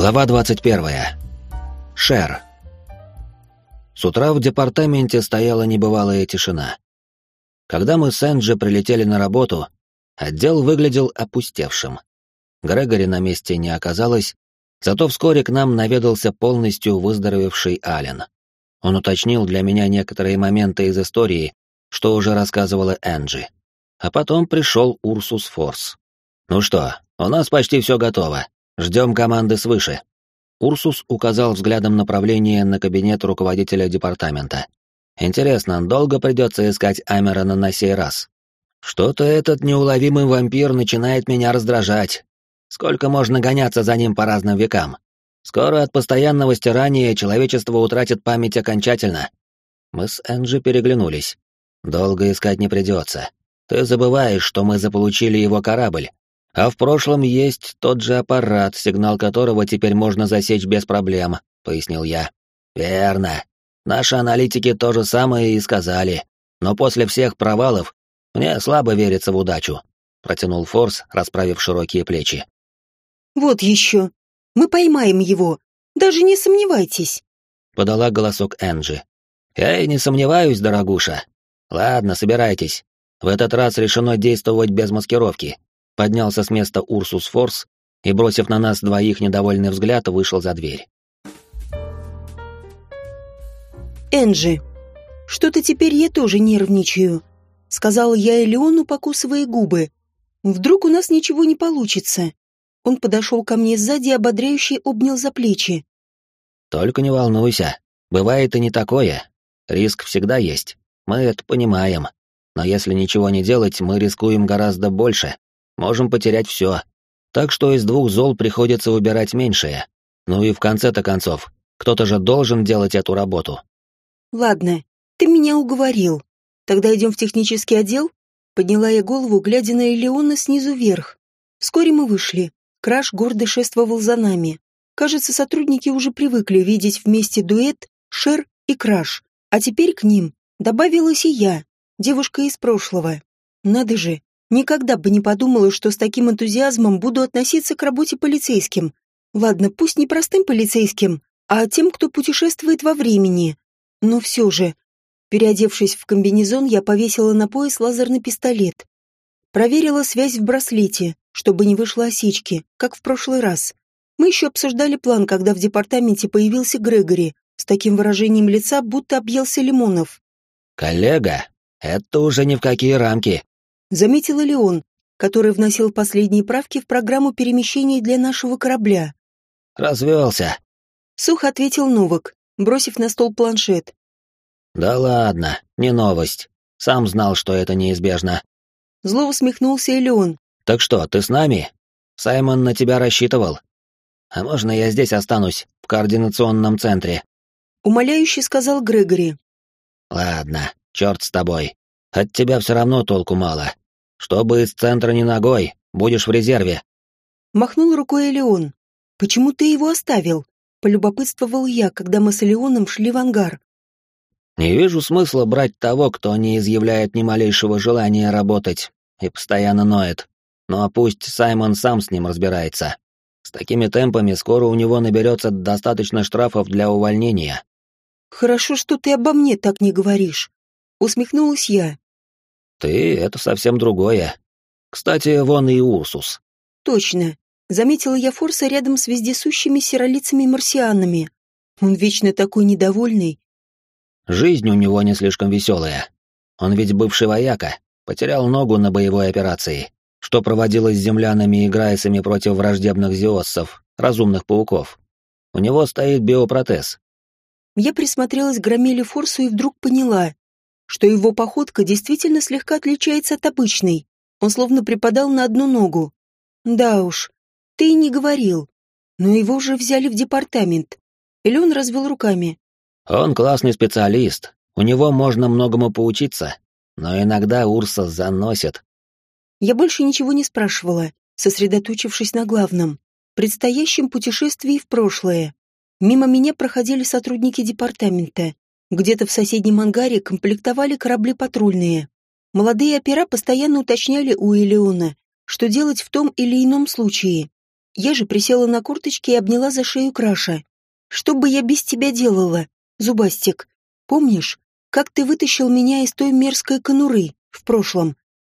Глава 21. Шер. С утра в департаменте стояла небывалая тишина. Когда мы с Энджи прилетели на работу, отдел выглядел опустевшим. Грегори на месте не оказалось, зато вскоре к нам наведался полностью выздоровевший Ален. Он уточнил для меня некоторые моменты из истории, что уже рассказывала Энджи. А потом пришел Урсус Форс. «Ну что, у нас почти все готово. Ждем команды свыше». Урсус указал взглядом направление на кабинет руководителя департамента. «Интересно, долго придется искать Амерона на сей раз? Что-то этот неуловимый вампир начинает меня раздражать. Сколько можно гоняться за ним по разным векам? Скоро от постоянного стирания человечество утратит память окончательно». Мы с Энджи переглянулись. «Долго искать не придется. Ты забываешь, что мы заполучили его корабль, а в прошлом есть тот же аппарат, сигнал которого теперь можно засечь без проблем, пояснил я. Верно. Наши аналитики то же самое и сказали. Но после всех провалов мне слабо верится в удачу, протянул Форс, расправив широкие плечи. Вот еще. Мы поймаем его. Даже не сомневайтесь, подала голосок Энджи. Я и не сомневаюсь, дорогуша. Ладно, собирайтесь. В этот раз решено действовать без маскировки. Поднялся с места Урсус Форс и, бросив на нас двоих недовольный взгляд, вышел за дверь. «Энджи, что-то теперь я тоже нервничаю», — сказал я Элеону, покусывая губы. «Вдруг у нас ничего не получится?» Он подошел ко мне сзади и ободряюще обнял за плечи. «Только не волнуйся. Бывает и не такое. Риск всегда есть. Мы это понимаем. Но если ничего не делать, мы рискуем гораздо больше, можем потерять все. Так что из двух зол приходится выбирать меньшее. Ну и в конце-то концов, кто-то же должен делать эту работу. Ладно, ты меня уговорил. Тогда идем в технический отдел? Подняла я голову, глядя на Элеона снизу вверх. Вскоре мы вышли. Краш гордо шествовал за нами. Кажется, сотрудники уже привыкли видеть вместе дуэт, Шер и Краш. А теперь к ним добавилась и я, девушка из прошлого. Надо же, Никогда бы не подумала, что с таким энтузиазмом буду относиться к работе полицейским. Ладно, пусть не простым полицейским, а тем, кто путешествует во времени. Но все же, переодевшись в комбинезон, я повесила на пояс лазерный пистолет. Проверила связь в браслете, чтобы не вышло осечки, как в прошлый раз. Мы еще обсуждали план, когда в департаменте появился Грегори с таким выражением лица, будто объелся лимонов. «Коллега, это уже ни в какие рамки», заметил Леон, который вносил последние правки в программу перемещений для нашего корабля. «Развелся», — сухо ответил Новак, бросив на стол планшет. «Да ладно, не новость. Сам знал, что это неизбежно». Зло усмехнулся Элеон. «Так что, ты с нами? Саймон на тебя рассчитывал. А можно я здесь останусь, в координационном центре?» Умоляюще сказал Грегори. «Ладно, черт с тобой. От тебя все равно толку мало. Чтобы из центра не ногой, будешь в резерве. Махнул рукой Элеон. Почему ты его оставил? Полюбопытствовал я, когда мы с Элеоном шли в ангар. Не вижу смысла брать того, кто не изъявляет ни малейшего желания работать и постоянно ноет. Ну а пусть Саймон сам с ним разбирается. С такими темпами скоро у него наберется достаточно штрафов для увольнения. Хорошо, что ты обо мне так не говоришь. Усмехнулась я. Ты — это совсем другое. Кстати, вон и Урсус. Точно. Заметила я Форса рядом с вездесущими серолицами марсианами. Он вечно такой недовольный. Жизнь у него не слишком веселая. Он ведь бывший вояка, потерял ногу на боевой операции, что проводилось с землянами и грайсами против враждебных зиоссов, разумных пауков. У него стоит биопротез. Я присмотрелась к Громеле Форсу и вдруг поняла, что его походка действительно слегка отличается от обычной. Он словно припадал на одну ногу. Да уж, ты и не говорил. Но его же взяли в департамент. Или он развел руками. Он классный специалист. У него можно многому поучиться. Но иногда Урса заносит. Я больше ничего не спрашивала, сосредоточившись на главном. Предстоящем путешествии в прошлое. Мимо меня проходили сотрудники департамента. Где-то в соседнем ангаре комплектовали корабли патрульные. Молодые опера постоянно уточняли у Элеона, что делать в том или ином случае. Я же присела на курточки и обняла за шею Краша. «Что бы я без тебя делала, Зубастик? Помнишь, как ты вытащил меня из той мерзкой конуры в прошлом?»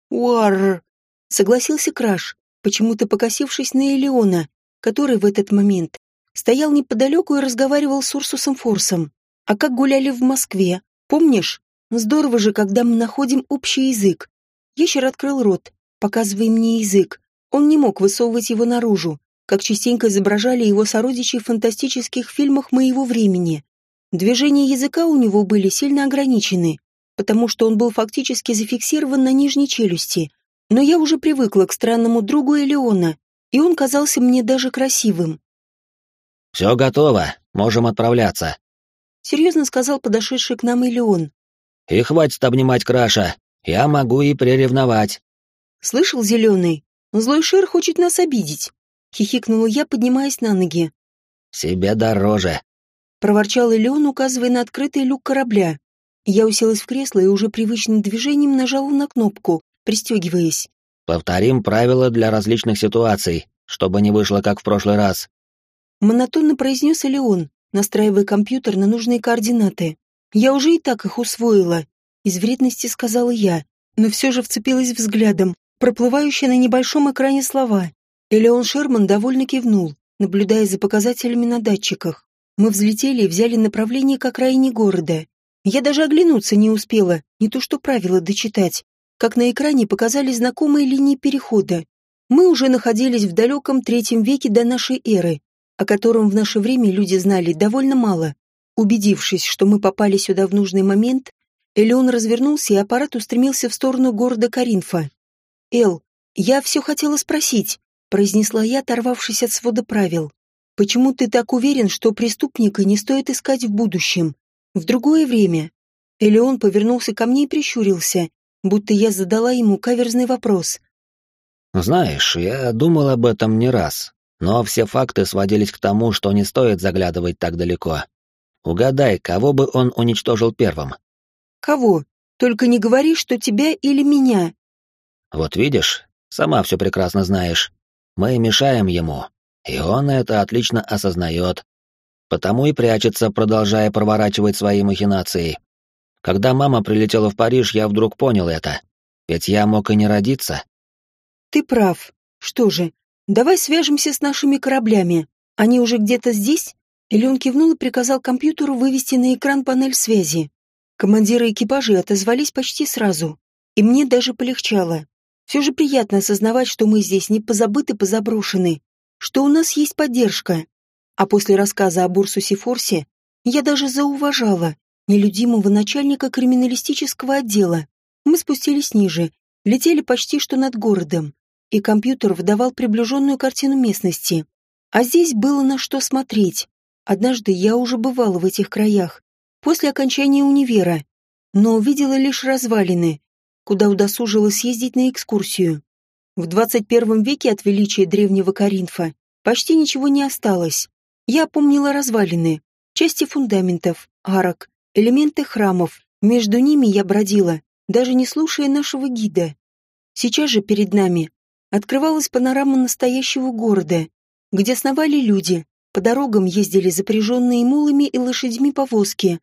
«Уарр!» — согласился Краш, почему-то покосившись на Элеона, который в этот момент стоял неподалеку и разговаривал с Урсусом Форсом. «А как гуляли в Москве? Помнишь? Здорово же, когда мы находим общий язык». Ящер открыл рот, показывая мне язык. Он не мог высовывать его наружу, как частенько изображали его сородичи в фантастических фильмах моего времени. Движения языка у него были сильно ограничены, потому что он был фактически зафиксирован на нижней челюсти. Но я уже привыкла к странному другу Элеона, и он казался мне даже красивым. «Все готово, можем отправляться», — серьезно сказал подошедший к нам Элеон. «И хватит обнимать Краша, я могу и приревновать». «Слышал, Зеленый? Злой Шер хочет нас обидеть», — хихикнула я, поднимаясь на ноги. «Себе дороже», — проворчал Элеон, указывая на открытый люк корабля. Я уселась в кресло и уже привычным движением нажала на кнопку, пристегиваясь. «Повторим правила для различных ситуаций, чтобы не вышло, как в прошлый раз». Монотонно произнес Элеон, настраивая компьютер на нужные координаты. «Я уже и так их усвоила», — из вредности сказала я, но все же вцепилась взглядом, проплывающие на небольшом экране слова. Элеон Шерман довольно кивнул, наблюдая за показателями на датчиках. Мы взлетели и взяли направление к окраине города. Я даже оглянуться не успела, не то что правила дочитать. Как на экране показали знакомые линии перехода. Мы уже находились в далеком третьем веке до нашей эры, о котором в наше время люди знали довольно мало. Убедившись, что мы попали сюда в нужный момент, Элеон развернулся, и аппарат устремился в сторону города Каринфа. «Эл, я все хотела спросить», — произнесла я, оторвавшись от свода правил. «Почему ты так уверен, что преступника не стоит искать в будущем? В другое время. Или он повернулся ко мне и прищурился, будто я задала ему каверзный вопрос. «Знаешь, я думал об этом не раз, но все факты сводились к тому, что не стоит заглядывать так далеко. Угадай, кого бы он уничтожил первым?» «Кого? Только не говори, что тебя или меня». «Вот видишь, сама все прекрасно знаешь. Мы мешаем ему, и он это отлично осознает. Потому и прячется, продолжая проворачивать свои махинации. Когда мама прилетела в Париж, я вдруг понял это. Ведь я мог и не родиться. Ты прав. Что же, давай свяжемся с нашими кораблями. Они уже где-то здесь? Или он кивнул и приказал компьютеру вывести на экран панель связи. Командиры экипажей отозвались почти сразу. И мне даже полегчало. Все же приятно осознавать, что мы здесь не позабыты, позаброшены. Что у нас есть поддержка. А после рассказа об Урсусе Форсе я даже зауважала нелюдимого начальника криминалистического отдела. Мы спустились ниже, летели почти что над городом, и компьютер выдавал приближенную картину местности. А здесь было на что смотреть. Однажды я уже бывала в этих краях, после окончания универа, но увидела лишь развалины, куда удосужилась съездить на экскурсию. В 21 веке от величия древнего Каринфа почти ничего не осталось. Я помнила развалины, части фундаментов, арок, элементы храмов. Между ними я бродила, даже не слушая нашего гида. Сейчас же перед нами открывалась панорама настоящего города, где сновали люди, по дорогам ездили запряженные мулами и лошадьми повозки.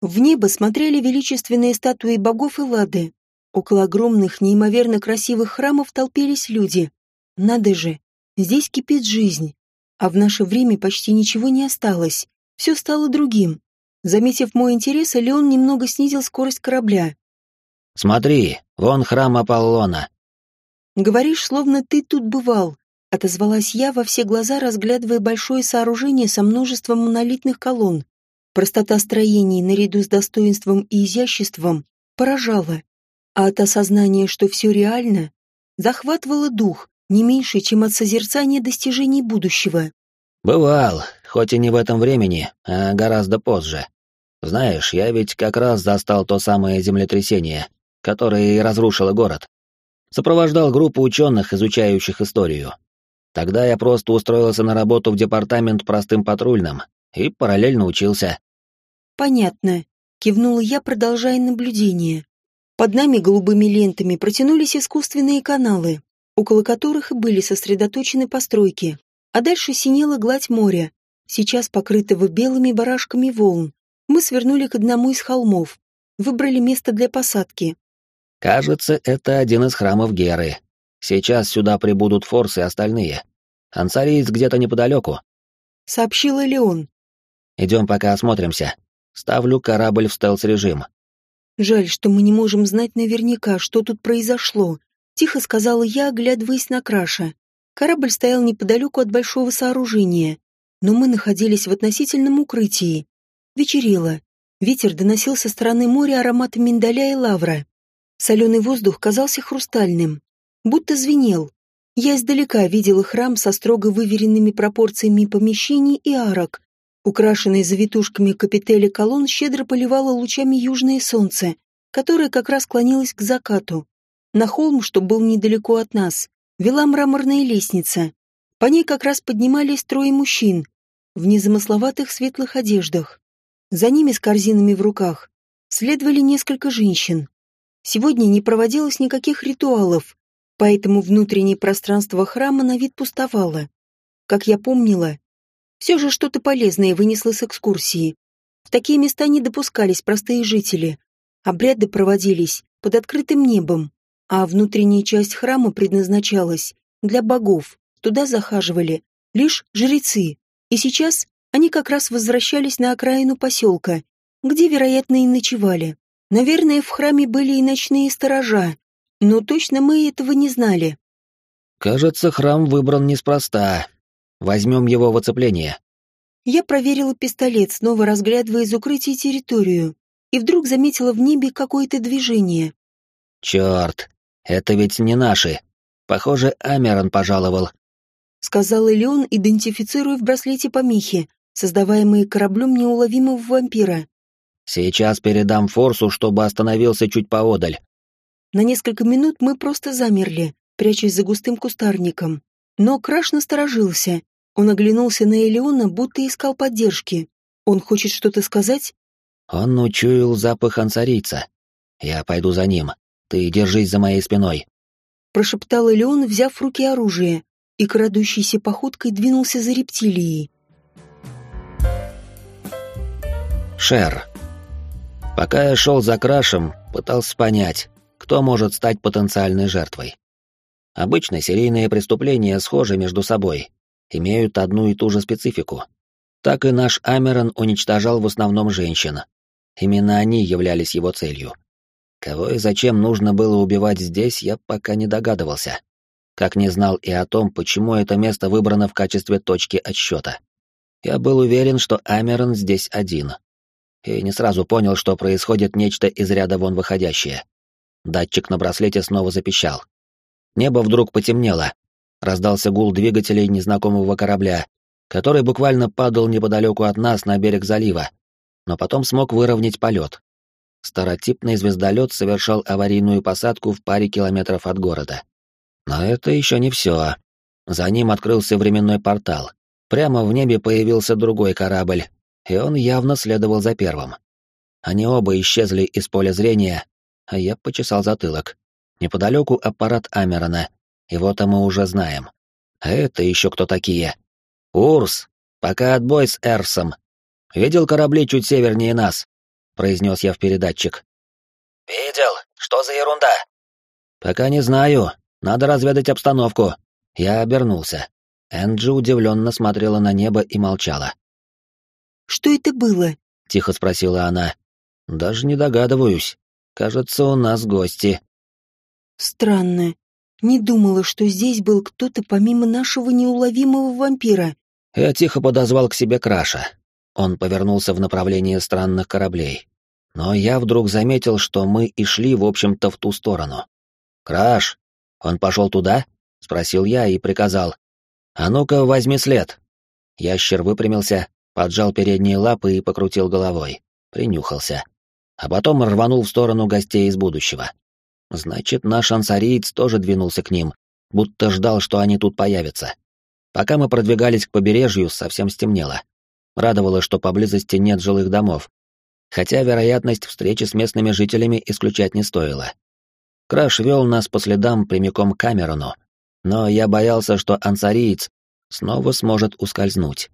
В небо смотрели величественные статуи богов и лады. Около огромных, неимоверно красивых храмов толпились люди. Надо же, здесь кипит жизнь. А в наше время почти ничего не осталось. Все стало другим. Заметив мой интерес, Леон немного снизил скорость корабля. «Смотри, вон храм Аполлона». «Говоришь, словно ты тут бывал», — отозвалась я во все глаза, разглядывая большое сооружение со множеством монолитных колонн. Простота строений наряду с достоинством и изяществом поражала, а от осознания, что все реально, захватывало дух, не меньше, чем от созерцания достижений будущего. «Бывал, хоть и не в этом времени, а гораздо позже. Знаешь, я ведь как раз застал то самое землетрясение, которое и разрушило город. Сопровождал группу ученых, изучающих историю. Тогда я просто устроился на работу в департамент простым патрульным и параллельно учился». «Понятно», — кивнула я, продолжая наблюдение. Под нами голубыми лентами протянулись искусственные каналы, около которых и были сосредоточены постройки. а дальше синела гладь моря, сейчас покрытого белыми барашками волн. Мы свернули к одному из холмов, выбрали место для посадки. Кажется, это один из храмов Геры. Сейчас сюда прибудут форсы и остальные. Ансариец где-то неподалеку. Сообщила Леон. Идем пока осмотримся. Ставлю корабль в стелс-режим. Жаль, что мы не можем знать наверняка, что тут произошло. Тихо сказала я, оглядываясь на Краша. Корабль стоял неподалеку от большого сооружения, но мы находились в относительном укрытии. Вечерело. Ветер доносил со стороны моря ароматы миндаля и лавра. Соленый воздух казался хрустальным, будто звенел. Я издалека видела храм со строго выверенными пропорциями помещений и арок. Украшенный завитушками капители колонн щедро поливало лучами южное солнце, которое как раз клонилось к закату. На холм, что был недалеко от нас, вела мраморная лестница. По ней как раз поднимались трое мужчин в незамысловатых светлых одеждах. За ними с корзинами в руках следовали несколько женщин. Сегодня не проводилось никаких ритуалов, поэтому внутреннее пространство храма на вид пустовало. Как я помнила, все же что-то полезное вынесло с экскурсии. В такие места не допускались простые жители. Обряды проводились под открытым небом, а внутренняя часть храма предназначалась для богов. Туда захаживали лишь жрецы. И сейчас они как раз возвращались на окраину поселка, где, вероятно, и ночевали. Наверное, в храме были и ночные сторожа, но точно мы этого не знали. Кажется, храм выбран неспроста. Возьмем его в оцепление. Я проверила пистолет, снова разглядывая из укрытия территорию, и вдруг заметила в небе какое-то движение. Черт, это ведь не наши. Похоже, Амерон пожаловал. Сказал Элеон, идентифицируя в браслете помехи, создаваемые кораблем неуловимого вампира. Сейчас передам форсу, чтобы остановился чуть поодаль. На несколько минут мы просто замерли, прячась за густым кустарником. Но Краш насторожился. Он оглянулся на Элеона, будто искал поддержки. Он хочет что-то сказать? Он учуял запах ансарийца. Я пойду за ним. Ты держись за моей спиной. Прошептал Элеон, взяв в руки оружие, и крадущейся походкой двинулся за рептилией. Шер. Пока я шел за крашем, пытался понять, кто может стать потенциальной жертвой. Обычно серийные преступления схожи между собой, имеют одну и ту же специфику. Так и наш Амерон уничтожал в основном женщин. Именно они являлись его целью. Кого и зачем нужно было убивать здесь, я пока не догадывался. Как не знал и о том, почему это место выбрано в качестве точки отсчета. Я был уверен, что Амерон здесь один. И не сразу понял, что происходит нечто из ряда вон выходящее. Датчик на браслете снова запищал. Небо вдруг потемнело. Раздался гул двигателей незнакомого корабля, который буквально падал неподалеку от нас на берег залива, но потом смог выровнять полет старотипный звездолет совершал аварийную посадку в паре километров от города. Но это еще не все. За ним открылся временной портал. Прямо в небе появился другой корабль, и он явно следовал за первым. Они оба исчезли из поля зрения, а я почесал затылок. Неподалеку аппарат Амерона, его-то мы уже знаем. А это еще кто такие? Урс, пока отбой с Эрсом. Видел корабли чуть севернее нас? — произнес я в передатчик. «Видел? Что за ерунда?» «Пока не знаю. Надо разведать обстановку». Я обернулся. Энджи удивленно смотрела на небо и молчала. «Что это было?» — тихо спросила она. «Даже не догадываюсь. Кажется, у нас гости». «Странно. Не думала, что здесь был кто-то помимо нашего неуловимого вампира». Я тихо подозвал к себе Краша. Он повернулся в направлении странных кораблей. Но я вдруг заметил, что мы и шли, в общем-то, в ту сторону. «Краш! Он пошел туда?» — спросил я и приказал. «А ну-ка, возьми след!» Ящер выпрямился, поджал передние лапы и покрутил головой. Принюхался. А потом рванул в сторону гостей из будущего. Значит, наш ансариец тоже двинулся к ним, будто ждал, что они тут появятся. Пока мы продвигались к побережью, совсем стемнело. Радовало, что поблизости нет жилых домов, хотя вероятность встречи с местными жителями исключать не стоило. Краш вел нас по следам прямиком к Камерону, но я боялся, что ансариец снова сможет ускользнуть.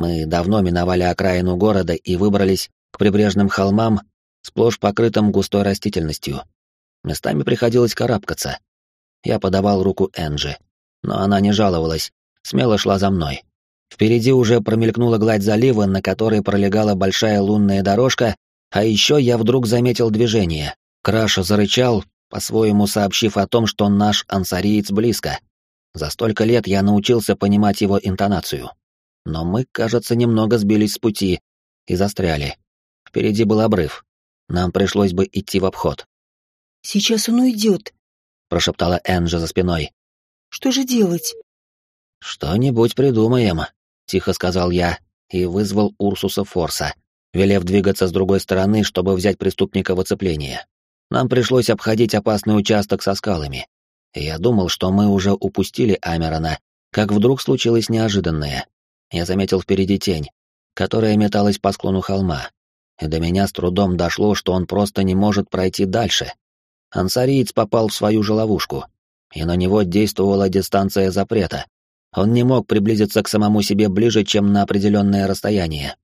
Мы давно миновали окраину города и выбрались к прибрежным холмам, сплошь покрытым густой растительностью. Местами приходилось карабкаться. Я подавал руку Энджи, но она не жаловалась, смело шла за мной. Впереди уже промелькнула гладь залива, на которой пролегала большая лунная дорожка, а еще я вдруг заметил движение. Краша зарычал, по-своему сообщив о том, что наш ансариец близко. За столько лет я научился понимать его интонацию. Но мы, кажется, немного сбились с пути и застряли. Впереди был обрыв. Нам пришлось бы идти в обход. «Сейчас он уйдет», — прошептала Энджи за спиной. «Что же делать?» «Что-нибудь придумаем», — тихо сказал я и вызвал Урсуса Форса, велев двигаться с другой стороны, чтобы взять преступника в оцепление. Нам пришлось обходить опасный участок со скалами. И я думал, что мы уже упустили Амерона, как вдруг случилось неожиданное. Я заметил впереди тень, которая металась по склону холма. И до меня с трудом дошло, что он просто не может пройти дальше. Ансариец попал в свою же ловушку, и на него действовала дистанция запрета. Он не мог приблизиться к самому себе ближе, чем на определенное расстояние.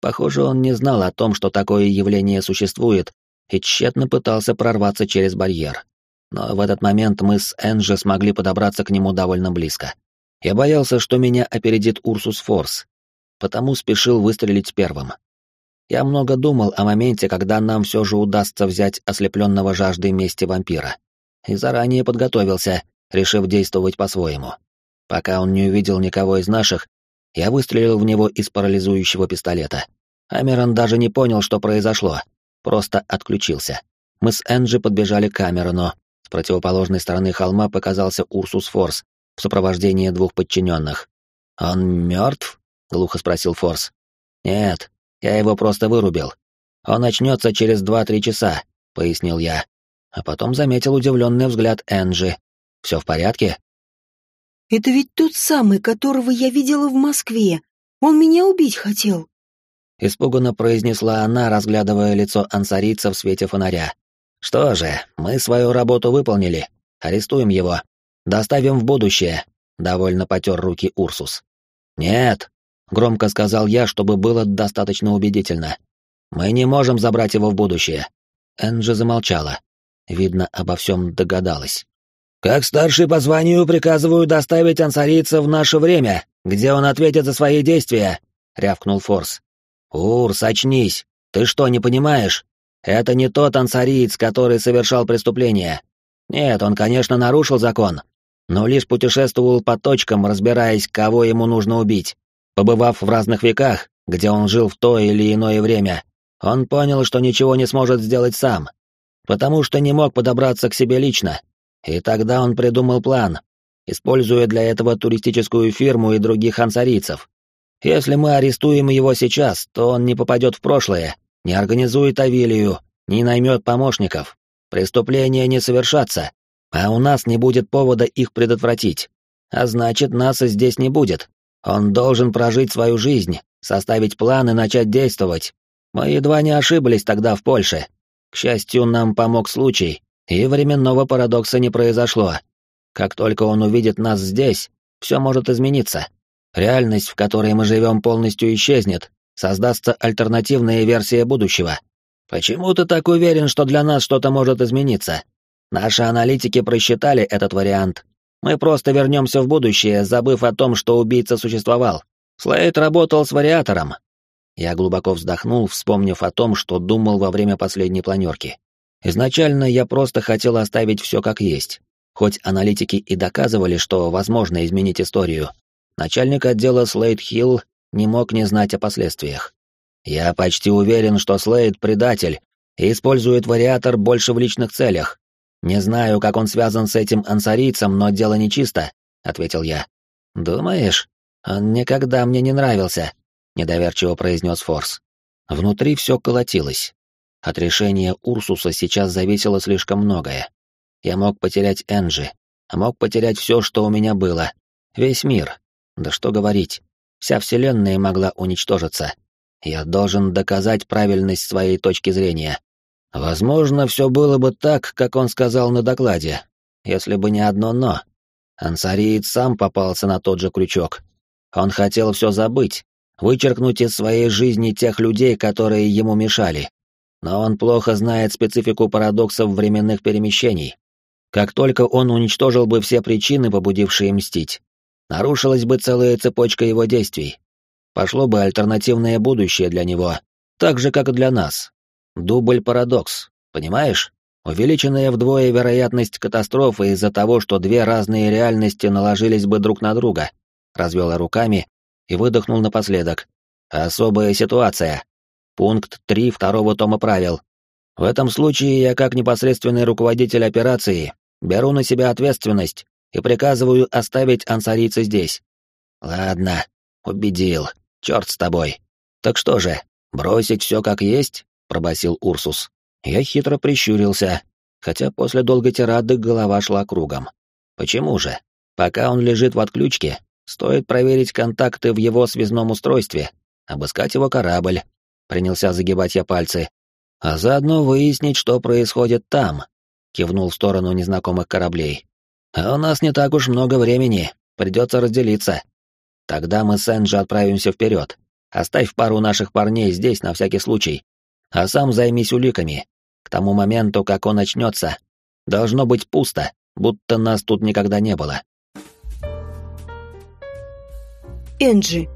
Похоже, он не знал о том, что такое явление существует, и тщетно пытался прорваться через барьер. Но в этот момент мы с Энджи смогли подобраться к нему довольно близко. Я боялся, что меня опередит Урсус Форс, потому спешил выстрелить первым. Я много думал о моменте, когда нам все же удастся взять ослепленного жаждой мести вампира. И заранее подготовился, решив действовать по-своему. Пока он не увидел никого из наших, я выстрелил в него из парализующего пистолета. Амерон даже не понял, что произошло, просто отключился. Мы с Энджи подбежали к Камерону. С противоположной стороны холма показался Урсус Форс в сопровождении двух подчиненных. «Он мертв?» — глухо спросил Форс. «Нет, я его просто вырубил. Он очнется через два-три часа», — пояснил я. А потом заметил удивленный взгляд Энджи. «Все в порядке?» «Это ведь тот самый, которого я видела в Москве. Он меня убить хотел». Испуганно произнесла она, разглядывая лицо ансарийца в свете фонаря. «Что же, мы свою работу выполнили. Арестуем его. Доставим в будущее», — довольно потер руки Урсус. «Нет», — громко сказал я, чтобы было достаточно убедительно. «Мы не можем забрать его в будущее». Энджи замолчала. Видно, обо всем догадалась. «Как старший по званию приказываю доставить ансарийца в наше время, где он ответит за свои действия», — рявкнул Форс. «Урс, очнись! Ты что, не понимаешь? Это не тот ансариец, который совершал преступление. Нет, он, конечно, нарушил закон, но лишь путешествовал по точкам, разбираясь, кого ему нужно убить. Побывав в разных веках, где он жил в то или иное время, он понял, что ничего не сможет сделать сам, потому что не мог подобраться к себе лично. И тогда он придумал план, используя для этого туристическую фирму и других ансарийцев. Если мы арестуем его сейчас, то он не попадет в прошлое, не организует авилию, не наймет помощников. Преступления не совершатся, а у нас не будет повода их предотвратить. А значит, нас и здесь не будет. Он должен прожить свою жизнь, составить план и начать действовать. Мы едва не ошиблись тогда в Польше. К счастью, нам помог случай, и временного парадокса не произошло. Как только он увидит нас здесь, все может измениться. Реальность, в которой мы живем, полностью исчезнет, создастся альтернативная версия будущего. Почему ты так уверен, что для нас что-то может измениться? Наши аналитики просчитали этот вариант. Мы просто вернемся в будущее, забыв о том, что убийца существовал. Слейд работал с вариатором. Я глубоко вздохнул, вспомнив о том, что думал во время последней планерки. Изначально я просто хотел оставить все как есть. Хоть аналитики и доказывали, что возможно изменить историю, начальник отдела Слейд Хилл не мог не знать о последствиях. Я почти уверен, что Слейд предатель и использует вариатор больше в личных целях. Не знаю, как он связан с этим ансарийцем, но дело нечисто, ответил я. Думаешь? Он никогда мне не нравился, недоверчиво произнес Форс. Внутри все колотилось. От решения Урсуса сейчас зависело слишком многое. Я мог потерять Энджи, а мог потерять все, что у меня было. Весь мир. Да что говорить. Вся Вселенная могла уничтожиться. Я должен доказать правильность своей точки зрения. Возможно, все было бы так, как он сказал на докладе, если бы не одно «но». Ансариец сам попался на тот же крючок, Он хотел все забыть, вычеркнуть из своей жизни тех людей, которые ему мешали. Но он плохо знает специфику парадоксов временных перемещений. Как только он уничтожил бы все причины, побудившие мстить, нарушилась бы целая цепочка его действий. Пошло бы альтернативное будущее для него, так же, как и для нас. Дубль-парадокс, понимаешь? Увеличенная вдвое вероятность катастрофы из-за того, что две разные реальности наложились бы друг на друга. Развел руками и выдохнул напоследок. Особая ситуация. Пункт 3 второго тома правил. В этом случае я, как непосредственный руководитель операции, беру на себя ответственность и приказываю оставить ансарийца здесь. Ладно, убедил. Черт с тобой. Так что же, бросить все как есть? Пробасил Урсус. Я хитро прищурился, хотя после долгой тирады голова шла кругом. Почему же? Пока он лежит в отключке, стоит проверить контакты в его связном устройстве, обыскать его корабль. Принялся загибать я пальцы. А заодно выяснить, что происходит там. Кивнул в сторону незнакомых кораблей. А у нас не так уж много времени, придется разделиться. Тогда мы с Энджи отправимся вперед. Оставь пару наших парней здесь на всякий случай а сам займись уликами. К тому моменту, как он очнется, должно быть пусто, будто нас тут никогда не было. Энджи.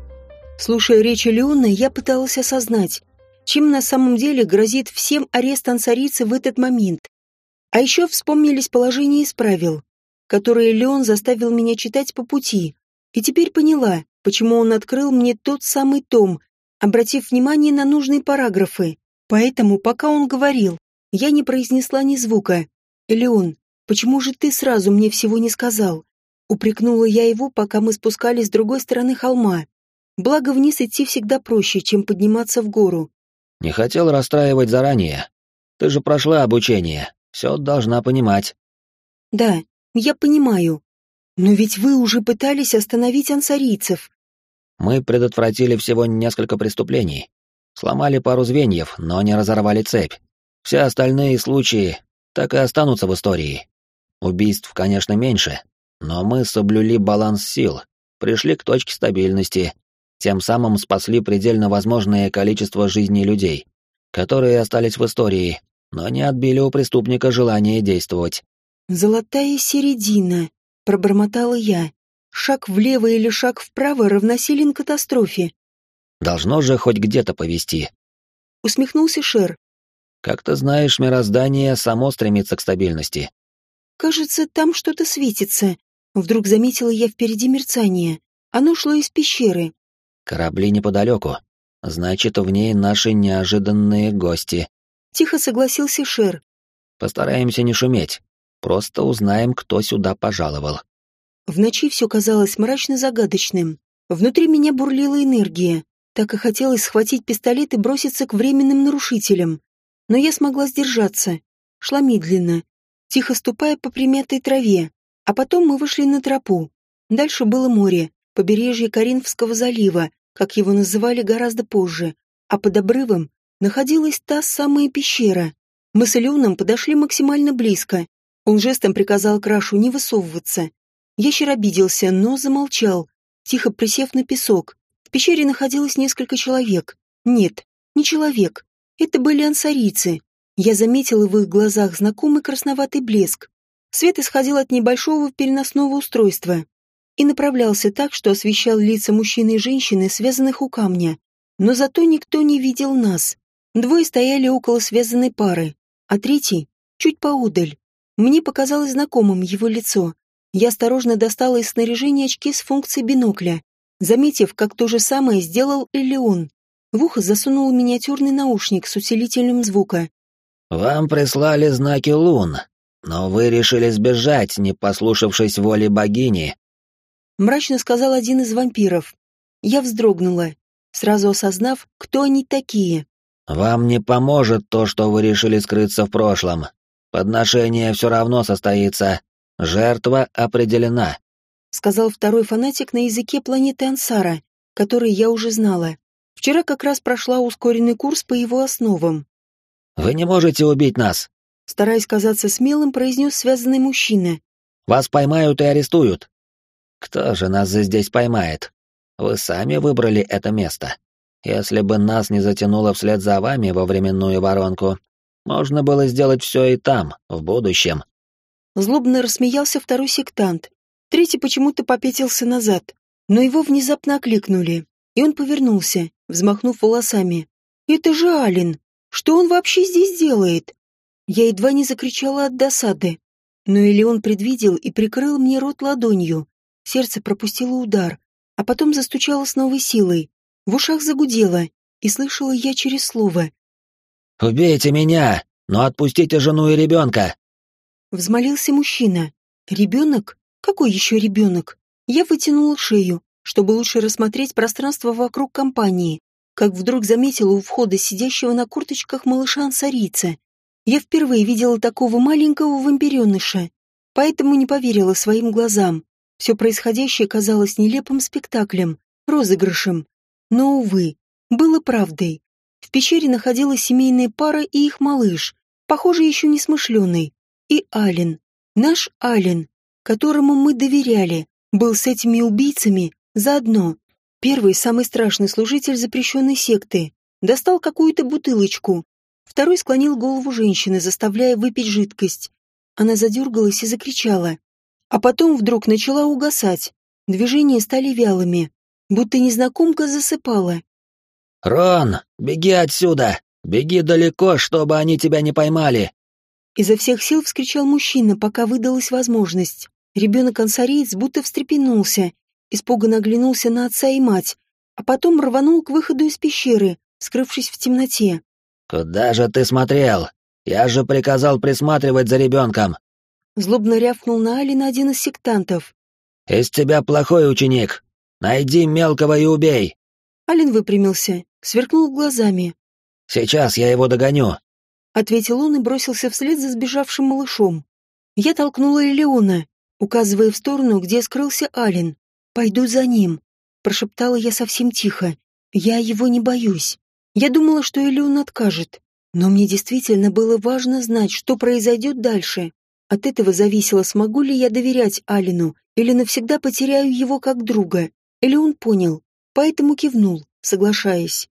Слушая речи Леона, я пыталась осознать, чем на самом деле грозит всем арест ансарийца в этот момент. А еще вспомнились положения из правил, которые Леон заставил меня читать по пути, и теперь поняла, почему он открыл мне тот самый том, обратив внимание на нужные параграфы. Поэтому, пока он говорил, я не произнесла ни звука. «Элеон, почему же ты сразу мне всего не сказал?» Упрекнула я его, пока мы спускались с другой стороны холма. Благо, вниз идти всегда проще, чем подниматься в гору. «Не хотел расстраивать заранее. Ты же прошла обучение, все должна понимать». «Да, я понимаю. Но ведь вы уже пытались остановить ансарийцев». «Мы предотвратили всего несколько преступлений. Сломали пару звеньев, но не разорвали цепь. Все остальные случаи так и останутся в истории. Убийств, конечно, меньше, но мы соблюли баланс сил, пришли к точке стабильности, тем самым спасли предельно возможное количество жизней людей, которые остались в истории, но не отбили у преступника желание действовать. «Золотая середина», — пробормотала я. «Шаг влево или шаг вправо равносилен катастрофе. Должно же хоть где-то повести. Усмехнулся Шер. Как ты знаешь, мироздание само стремится к стабильности. Кажется, там что-то светится. Вдруг заметила я впереди мерцание. Оно шло из пещеры. Корабли неподалеку. Значит, в ней наши неожиданные гости. Тихо согласился Шер. Постараемся не шуметь. Просто узнаем, кто сюда пожаловал. В ночи все казалось мрачно загадочным. Внутри меня бурлила энергия. Так и хотелось схватить пистолет и броситься к временным нарушителям. Но я смогла сдержаться. Шла медленно, тихо ступая по примятой траве. А потом мы вышли на тропу. Дальше было море, побережье Каринфского залива, как его называли гораздо позже. А под обрывом находилась та самая пещера. Мы с Илюном подошли максимально близко. Он жестом приказал Крашу не высовываться. Ящер обиделся, но замолчал, тихо присев на песок, пещере находилось несколько человек. Нет, не человек. Это были ансарийцы. Я заметила в их глазах знакомый красноватый блеск. Свет исходил от небольшого переносного устройства и направлялся так, что освещал лица мужчины и женщины, связанных у камня. Но зато никто не видел нас. Двое стояли около связанной пары, а третий — чуть поудаль. Мне показалось знакомым его лицо. Я осторожно достала из снаряжения очки с функцией бинокля заметив, как то же самое сделал и Леон. В ухо засунул миниатюрный наушник с усилителем звука. «Вам прислали знаки лун, но вы решили сбежать, не послушавшись воли богини», — мрачно сказал один из вампиров. Я вздрогнула, сразу осознав, кто они такие. «Вам не поможет то, что вы решили скрыться в прошлом. Подношение все равно состоится. Жертва определена сказал второй фанатик на языке планеты Ансара, который я уже знала. Вчера как раз прошла ускоренный курс по его основам. «Вы не можете убить нас!» Стараясь казаться смелым, произнес связанный мужчина. «Вас поймают и арестуют!» «Кто же нас здесь поймает?» Вы сами выбрали это место. Если бы нас не затянуло вслед за вами во временную воронку, можно было сделать все и там, в будущем. Злобно рассмеялся второй сектант. Третий почему-то попятился назад, но его внезапно окликнули, и он повернулся, взмахнув волосами. «Это же Ален! Что он вообще здесь делает?» Я едва не закричала от досады. Но или он предвидел и прикрыл мне рот ладонью. Сердце пропустило удар, а потом застучало с новой силой. В ушах загудело, и слышала я через слово. «Убейте меня, но отпустите жену и ребенка!» Взмолился мужчина. «Ребенок? Какой еще ребенок?» Я вытянула шею, чтобы лучше рассмотреть пространство вокруг компании, как вдруг заметила у входа сидящего на курточках малыша ансарица. Я впервые видела такого маленького вампиреныша, поэтому не поверила своим глазам. Все происходящее казалось нелепым спектаклем, розыгрышем. Но, увы, было правдой. В пещере находилась семейная пара и их малыш, похоже, еще не смышленый, и Ален, наш Ален, которому мы доверяли, был с этими убийцами заодно. Первый, самый страшный служитель запрещенной секты, достал какую-то бутылочку. Второй склонил голову женщины, заставляя выпить жидкость. Она задергалась и закричала. А потом вдруг начала угасать. Движения стали вялыми, будто незнакомка засыпала. «Рон, беги отсюда! Беги далеко, чтобы они тебя не поймали!» Изо всех сил вскричал мужчина, пока выдалась возможность. Ребенок-ансариец будто встрепенулся испуганно оглянулся на отца и мать, а потом рванул к выходу из пещеры, скрывшись в темноте. «Куда же ты смотрел? Я же приказал присматривать за ребенком!» Злобно рявкнул на Алина один из сектантов. «Из тебя плохой ученик! Найди мелкого и убей!» Алин выпрямился, сверкнул глазами. «Сейчас я его догоню!» Ответил он и бросился вслед за сбежавшим малышом. Я толкнула Элеона, указывая в сторону, где скрылся Алин. «Пойду за ним», — прошептала я совсем тихо. «Я его не боюсь. Я думала, что Илюн откажет. Но мне действительно было важно знать, что произойдет дальше. От этого зависело, смогу ли я доверять Алину, или навсегда потеряю его как друга. Или он понял, поэтому кивнул, соглашаясь.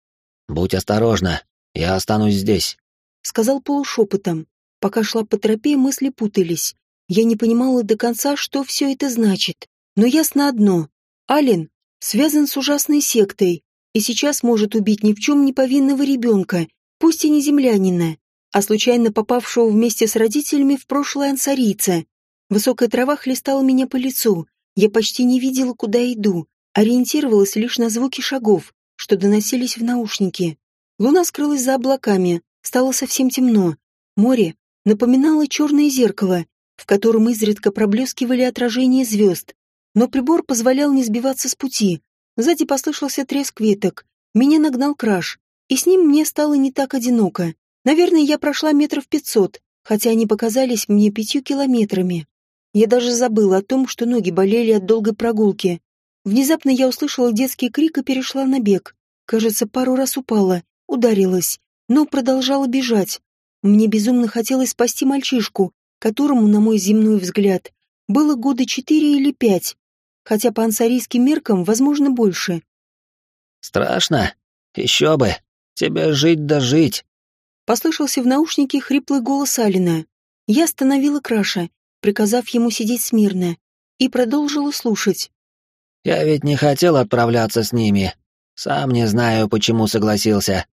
«Будь осторожна, я останусь здесь», — сказал полушепотом. Пока шла по тропе, мысли путались. Я не понимала до конца, что все это значит. Но ясно одно. Ален связан с ужасной сектой и сейчас может убить ни в чем не повинного ребенка, пусть и не землянина, а случайно попавшего вместе с родителями в прошлое ансарийца. Высокая трава хлестала меня по лицу. Я почти не видела, куда иду, ориентировалась лишь на звуки шагов, что доносились в наушники. Луна скрылась за облаками, стало совсем темно. Море напоминало черное зеркало, в котором изредка проблескивали отражения звезд но прибор позволял не сбиваться с пути. Сзади послышался треск веток. Меня нагнал краш, и с ним мне стало не так одиноко. Наверное, я прошла метров пятьсот, хотя они показались мне пятью километрами. Я даже забыла о том, что ноги болели от долгой прогулки. Внезапно я услышала детский крик и перешла на бег. Кажется, пару раз упала, ударилась, но продолжала бежать. Мне безумно хотелось спасти мальчишку, которому, на мой земной взгляд, было года четыре или пять хотя по ансарийским меркам, возможно, больше. «Страшно? Еще бы! Тебе жить да жить!» Послышался в наушнике хриплый голос Алина. Я остановила Краша, приказав ему сидеть смирно, и продолжила слушать. «Я ведь не хотел отправляться с ними. Сам не знаю, почему согласился».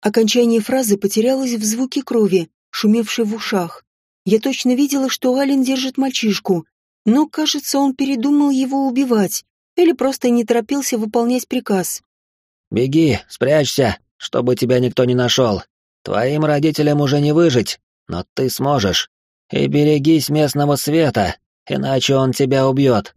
Окончание фразы потерялось в звуке крови, шумевшей в ушах. Я точно видела, что Ален держит мальчишку, но, кажется, он передумал его убивать или просто не торопился выполнять приказ. «Беги, спрячься, чтобы тебя никто не нашел. Твоим родителям уже не выжить, но ты сможешь. И берегись местного света, иначе он тебя убьет».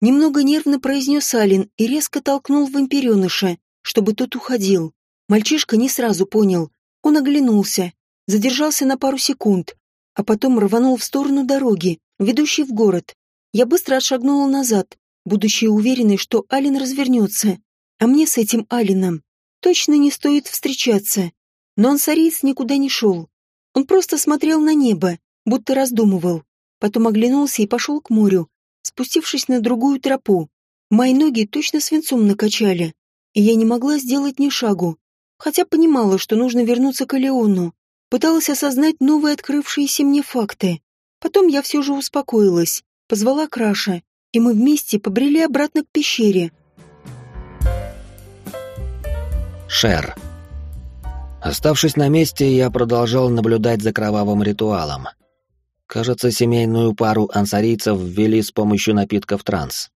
Немного нервно произнес Алин и резко толкнул вампиреныша, чтобы тот уходил. Мальчишка не сразу понял. Он оглянулся, задержался на пару секунд, а потом рванул в сторону дороги, ведущей в город. Я быстро отшагнула назад, будучи уверенной, что Ален развернется, а мне с этим Алином точно не стоит встречаться. Но ансариец никуда не шел. Он просто смотрел на небо, будто раздумывал. Потом оглянулся и пошел к морю, спустившись на другую тропу. Мои ноги точно свинцом накачали, и я не могла сделать ни шагу, хотя понимала, что нужно вернуться к Элеону. Пыталась осознать новые открывшиеся мне факты. Потом я все же успокоилась, позвала Краша, и мы вместе побрели обратно к пещере. Шер. Оставшись на месте, я продолжал наблюдать за кровавым ритуалом. Кажется, семейную пару ансарийцев ввели с помощью напитка в транс.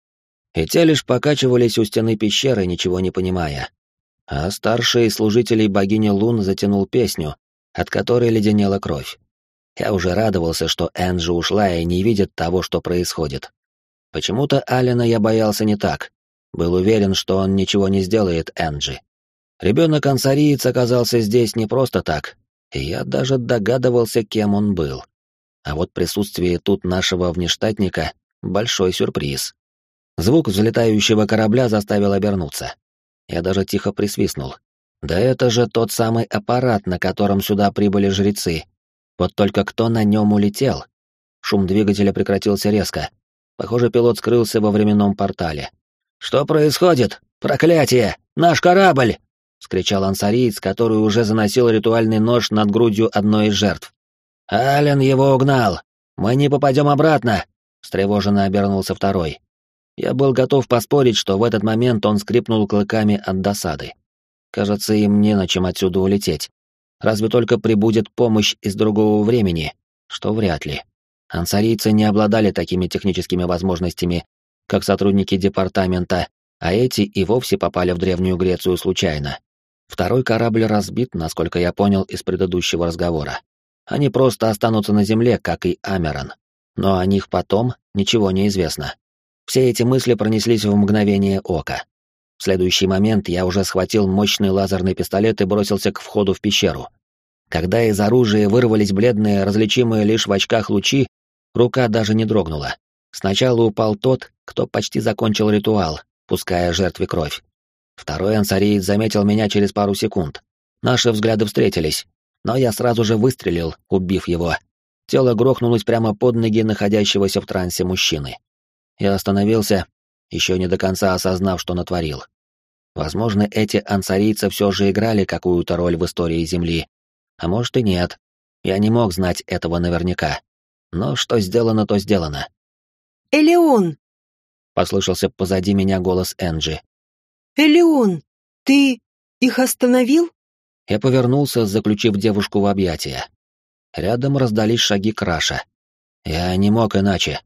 И те лишь покачивались у стены пещеры, ничего не понимая. А старший служителей богини Лун затянул песню, от которой леденела кровь. Я уже радовался, что Энджи ушла и не видит того, что происходит. Почему-то Алина я боялся не так. Был уверен, что он ничего не сделает Энджи. Ребенок-ансариец оказался здесь не просто так, и я даже догадывался, кем он был. А вот присутствие тут нашего внештатника — большой сюрприз. Звук взлетающего корабля заставил обернуться. Я даже тихо присвистнул. Да это же тот самый аппарат, на котором сюда прибыли жрецы. Вот только кто на нем улетел? Шум двигателя прекратился резко. Похоже, пилот скрылся во временном портале. «Что происходит? Проклятие! Наш корабль!» — скричал ансариец, который уже заносил ритуальный нож над грудью одной из жертв. «Ален его угнал! Мы не попадем обратно!» — встревоженно обернулся второй. Я был готов поспорить, что в этот момент он скрипнул клыками от досады. Кажется, им не на чем отсюда улететь. Разве только прибудет помощь из другого времени, что вряд ли. Ансарийцы не обладали такими техническими возможностями, как сотрудники департамента, а эти и вовсе попали в Древнюю Грецию случайно. Второй корабль разбит, насколько я понял из предыдущего разговора. Они просто останутся на земле, как и Амерон. Но о них потом ничего не известно. Все эти мысли пронеслись в мгновение ока. В следующий момент я уже схватил мощный лазерный пистолет и бросился к входу в пещеру. Когда из оружия вырвались бледные, различимые лишь в очках лучи, рука даже не дрогнула. Сначала упал тот, кто почти закончил ритуал, пуская жертве кровь. Второй ансариец заметил меня через пару секунд. Наши взгляды встретились, но я сразу же выстрелил, убив его. Тело грохнулось прямо под ноги находящегося в трансе мужчины. Я остановился еще не до конца осознав, что натворил. Возможно, эти ансарийцы все же играли какую-то роль в истории Земли. А может и нет. Я не мог знать этого наверняка. Но что сделано, то сделано. «Элеон!» — послышался позади меня голос Энджи. «Элеон, ты их остановил?» Я повернулся, заключив девушку в объятия. Рядом раздались шаги Краша. Я не мог иначе.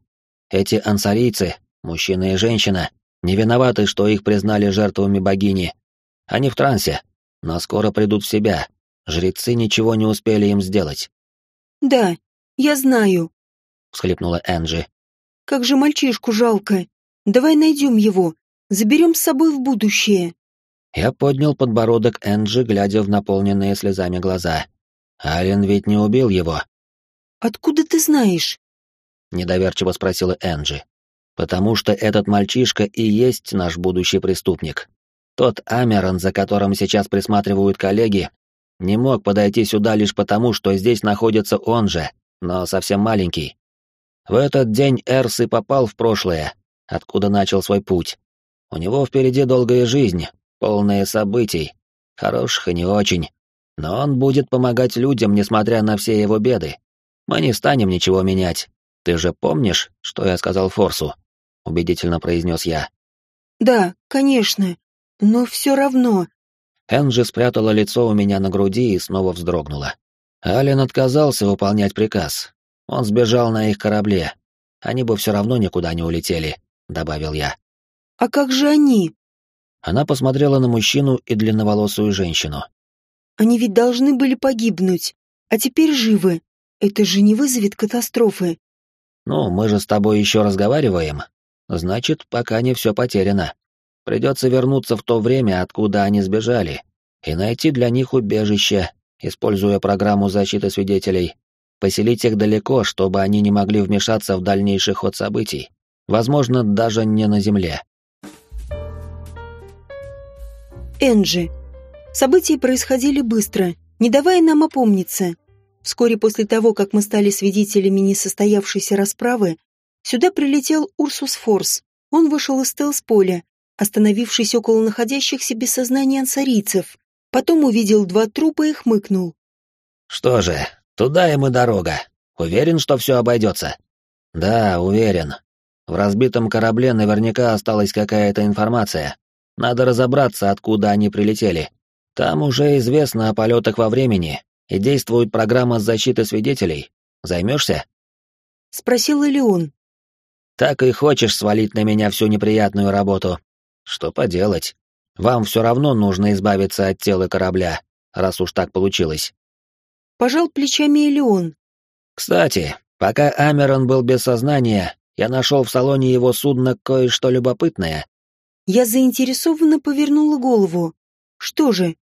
Эти ансарийцы Мужчина и женщина не виноваты, что их признали жертвами богини. Они в трансе, но скоро придут в себя. Жрецы ничего не успели им сделать. «Да, я знаю», — всхлипнула Энджи. «Как же мальчишку жалко. Давай найдем его, заберем с собой в будущее». Я поднял подбородок Энджи, глядя в наполненные слезами глаза. «Ален ведь не убил его». «Откуда ты знаешь?» — недоверчиво спросила Энджи. Потому что этот мальчишка и есть наш будущий преступник. Тот Амерон, за которым сейчас присматривают коллеги, не мог подойти сюда лишь потому, что здесь находится он же, но совсем маленький. В этот день Эрс и попал в прошлое, откуда начал свой путь. У него впереди долгая жизнь, полная событий, хороших и не очень. Но он будет помогать людям, несмотря на все его беды. Мы не станем ничего менять. Ты же помнишь, что я сказал Форсу? — убедительно произнес я. «Да, конечно, но все равно...» Энджи спрятала лицо у меня на груди и снова вздрогнула. Ален отказался выполнять приказ. Он сбежал на их корабле. Они бы все равно никуда не улетели, — добавил я. «А как же они?» Она посмотрела на мужчину и длинноволосую женщину. «Они ведь должны были погибнуть, а теперь живы. Это же не вызовет катастрофы». «Ну, мы же с тобой еще разговариваем, Значит, пока не все потеряно. Придется вернуться в то время, откуда они сбежали, и найти для них убежище, используя программу защиты свидетелей, поселить их далеко, чтобы они не могли вмешаться в дальнейший ход событий, возможно, даже не на Земле. Энджи. События происходили быстро, не давая нам опомниться. Вскоре после того, как мы стали свидетелями несостоявшейся расправы, Сюда прилетел Урсус Форс. Он вышел из стелс-поля, остановившись около находящихся без сознания ансарийцев. Потом увидел два трупа и хмыкнул. «Что же, туда им и дорога. Уверен, что все обойдется?» «Да, уверен. В разбитом корабле наверняка осталась какая-то информация. Надо разобраться, откуда они прилетели. Там уже известно о полетах во времени, и действует программа защиты свидетелей. Займешься?» Спросил Элеон. «Так и хочешь свалить на меня всю неприятную работу. Что поделать? Вам все равно нужно избавиться от тела корабля, раз уж так получилось». Пожал плечами Элеон. «Кстати, пока Амерон был без сознания, я нашел в салоне его судна кое-что любопытное. Я заинтересованно повернула голову. Что же?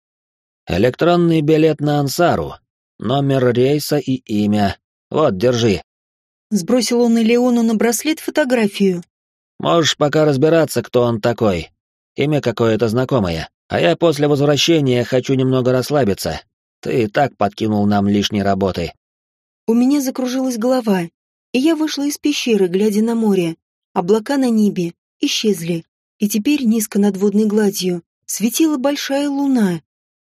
Электронный билет на Ансару. Номер рейса и имя. Вот, держи. Сбросил он Элеону на браслет фотографию. Можешь пока разбираться, кто он такой. Имя какое-то знакомое. А я после возвращения хочу немного расслабиться. Ты и так подкинул нам лишней работы. У меня закружилась голова, и я вышла из пещеры, глядя на море. Облака на небе исчезли, и теперь низко над водной гладью светила большая луна.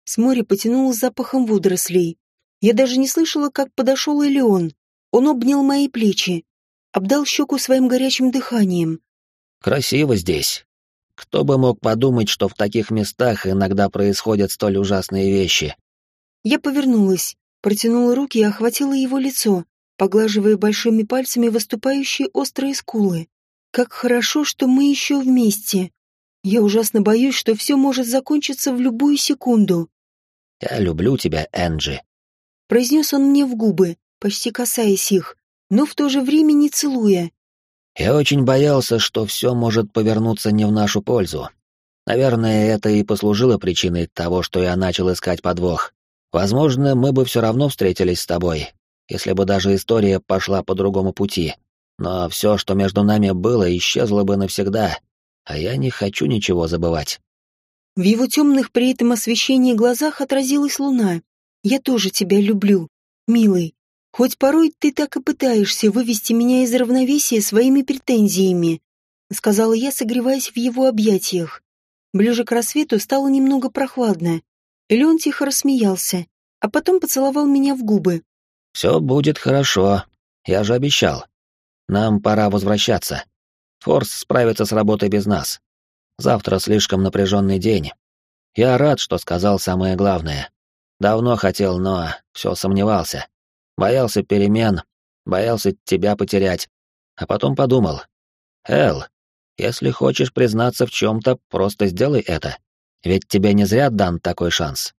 С моря потянуло запахом водорослей. Я даже не слышала, как подошел Элеон. Он обнял мои плечи, обдал щеку своим горячим дыханием. «Красиво здесь. Кто бы мог подумать, что в таких местах иногда происходят столь ужасные вещи?» Я повернулась, протянула руки и охватила его лицо, поглаживая большими пальцами выступающие острые скулы. «Как хорошо, что мы еще вместе!» Я ужасно боюсь, что все может закончиться в любую секунду. «Я люблю тебя, Энджи», — произнес он мне в губы, почти касаясь их, но в то же время не целуя. «Я очень боялся, что все может повернуться не в нашу пользу. Наверное, это и послужило причиной того, что я начал искать подвох. Возможно, мы бы все равно встретились с тобой, если бы даже история пошла по другому пути. Но все, что между нами было, исчезло бы навсегда, а я не хочу ничего забывать. В его темных при этом освещении глазах отразилась луна. «Я тоже тебя люблю, милый. Хоть порой ты так и пытаешься вывести меня из равновесия своими претензиями», сказала я, согреваясь в его объятиях. Ближе к рассвету стало немного прохладно. Или он тихо рассмеялся, а потом поцеловал меня в губы. «Все будет хорошо, я же обещал. Нам пора возвращаться». Форс справится с работой без нас. Завтра слишком напряженный день. Я рад, что сказал самое главное. Давно хотел, но все сомневался. Боялся перемен, боялся тебя потерять. А потом подумал. Эл, если хочешь признаться в чем-то, просто сделай это. Ведь тебе не зря дан такой шанс.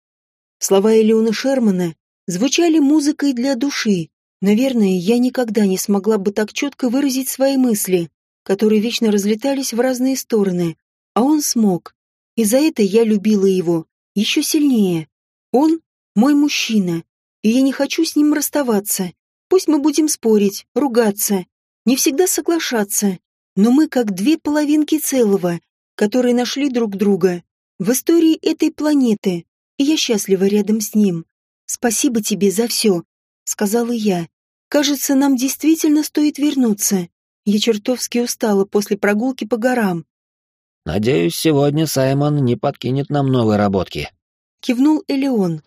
Слова Элеона Шермана звучали музыкой для души. Наверное, я никогда не смогла бы так четко выразить свои мысли которые вечно разлетались в разные стороны, а он смог. И за это я любила его еще сильнее. Он мой мужчина, и я не хочу с ним расставаться. Пусть мы будем спорить, ругаться, не всегда соглашаться, но мы как две половинки целого, которые нашли друг друга в истории этой планеты, и я счастлива рядом с ним. Спасибо тебе за все, сказала я. Кажется, нам действительно стоит вернуться. Я чертовски устала после прогулки по горам. «Надеюсь, сегодня Саймон не подкинет нам новые работки», — кивнул Элеон.